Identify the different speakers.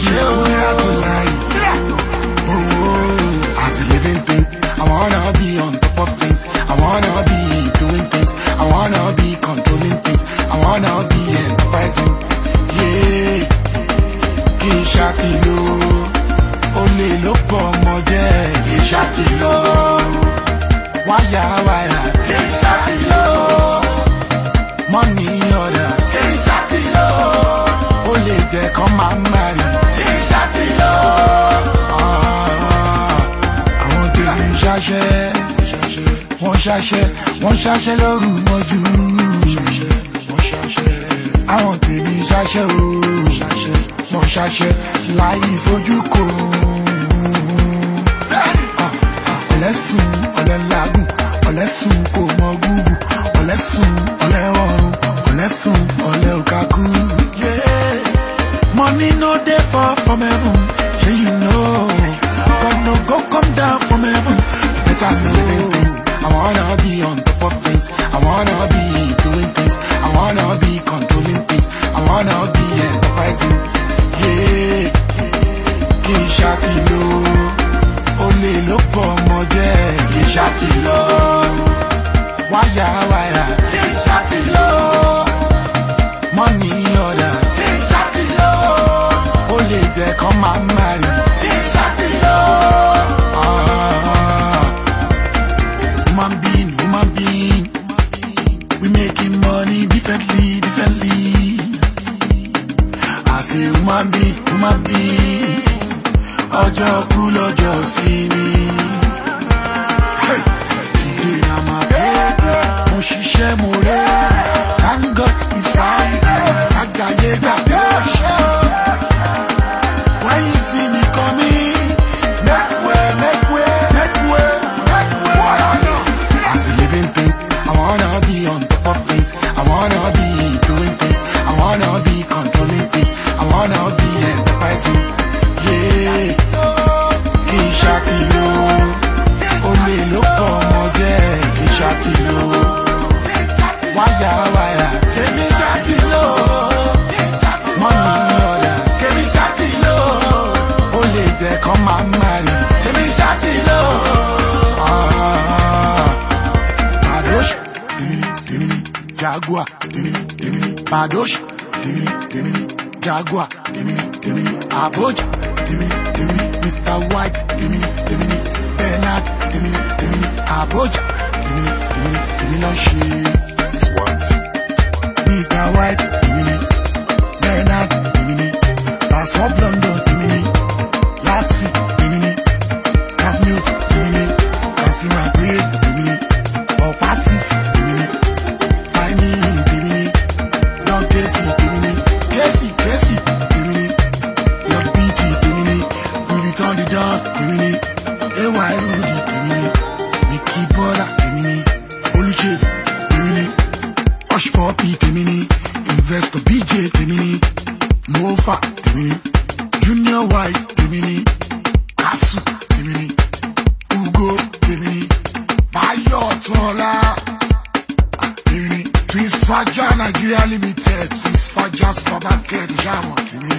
Speaker 1: I oh, oh. as living I wanna be on top of things. I wanna be doing things. I wanna be controlling things. I wanna be enterprising. Yeah, kìí wọ́n ṣàṣẹ wọ́n ṣàṣẹ lóru mọ́jú àwọn tèmi ṣàṣẹ ooo wọ́n ṣàṣẹ láì fojú kò ọ̀lẹ́sùn ọ̀lẹ́lágùn ọ̀lẹ́sùn kò mọ gúgù ọ̀lẹ́sùn ọ̀lẹ́ ọ̀run ọ̀lẹ́sùn ọ̀lẹ́ òkàkú. Money no dey fall from heaven, yeah you know. God no go come down from heaven, better know. I wanna be on top of things. I wanna be doing things. I wanna be controlling things. I wanna be enterprising. Yeah, kì í ṣàtì lọ. Olè ló pọ̀ ọmọ jẹ́. Kì í ṣàtì lọ. Money order. Kì í ṣàtì lọ. Olè jẹ́ marry. mentally. As a human being, human being, ọjọ́ kú lọ́jọ́ sí ni. things. I wanna be doing things. I wanna be controlling things. I wanna be enterprising. Yeah. Badosh, Demi, Demi, Jaguar, Demi, Demi, Aboj, Demi, Demi, Mr. White, Demi, Demi, Bernard, Demi, Demi, Aboj, Demi, Demi, Demi, Lanshi, Mr. White, Demi, Bernard, Demi, pass of London, Demi, Latsi, Demi, Cast Music. happy tèmi investor bj tèmi mofa temini, junior wise temini, ni kasu tèmi ni ugo tèmi ni bayo tọ́lá tèmi ni twins faja nigeria limited twins faja supermarket jamo tèmi ni.